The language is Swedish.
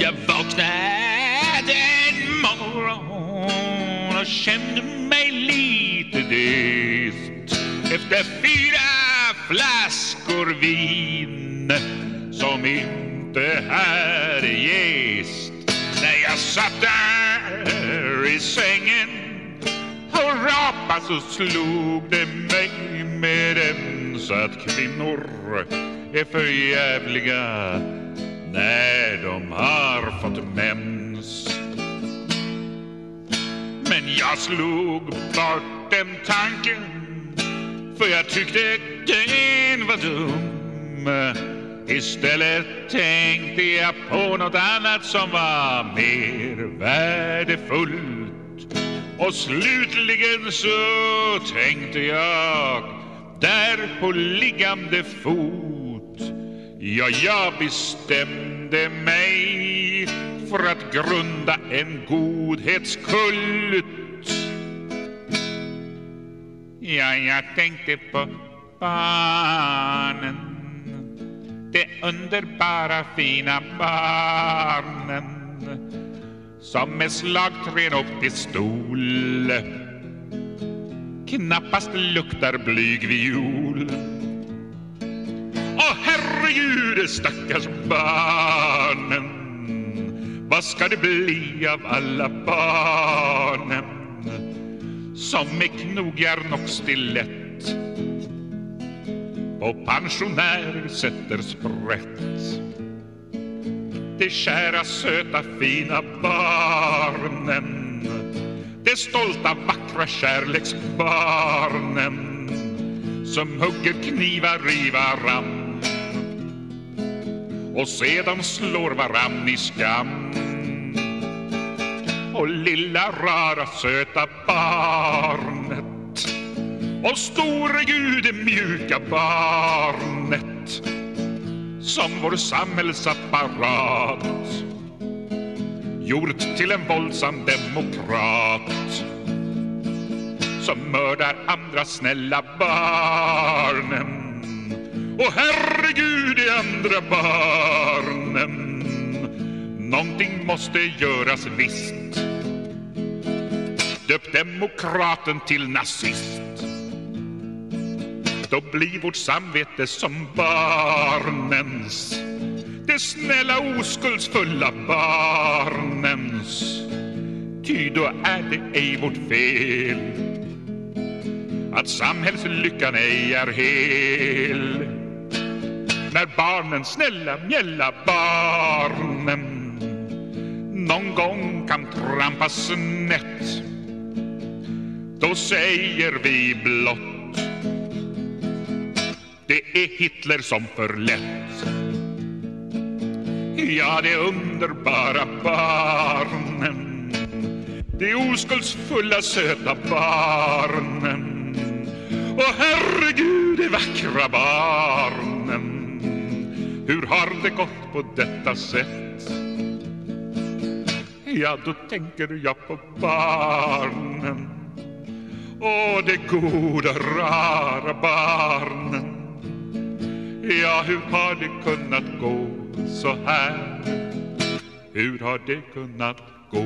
Jag vaknade en morgon och kände mig lite dyst efter fyra flaskor vin som inte hade jäst. När jag satt där i sängen och rapa' så slog det mig med ens att kvinnor är för jävliga när de har fått mens. Men jag slog bort den tanken för jag tyckte den var dum. Istället tänkte jag på något annat som var mer värdefullt. Och slutligen så tänkte jag där på liggande fot. Ja, jag bestämde mig för att grunda en godhetskult. Ja, jag tänkte på barnen. De underbara fina barnen Som med slagträn och pistol Knappast luktar blygviol Åh herregud, stackars barnen. Vad ska det bli av alla barnen Som med knogjärn och stilett på pensionärer sätter sprätt. De kära, söta, fina barnen. De stolta, vackra kärleksbarnen som hugger knivar i varann och sedan slår varann i skam. Och lilla rara söta barnet och store Gud det mjuka barnet som vår samhällsapparat gjort till en våldsam demokrat som mördar andra snälla barnen och herregud de andra barnen. Någonting måste göras visst. Döp demokraten till nazist. Då blir vårt samvete som barnens. Det snälla oskuldsfulla barnens. Ty då är det ej vårt fel. Att samhällslyckan ej är hel. När barnen, snälla mjälla barnen Någon gång kan trampa snett. Då säger vi blott det är Hitler som förlett. Ja, de underbara barnen De oskuldsfulla söta barnen. Och herregud, de vackra barnen. Hur har det gått på detta sätt? Ja, då tänker jag på barnen och de goda, rara barnen Ja, hur har det kunnat gå så här? Hur har det kunnat gå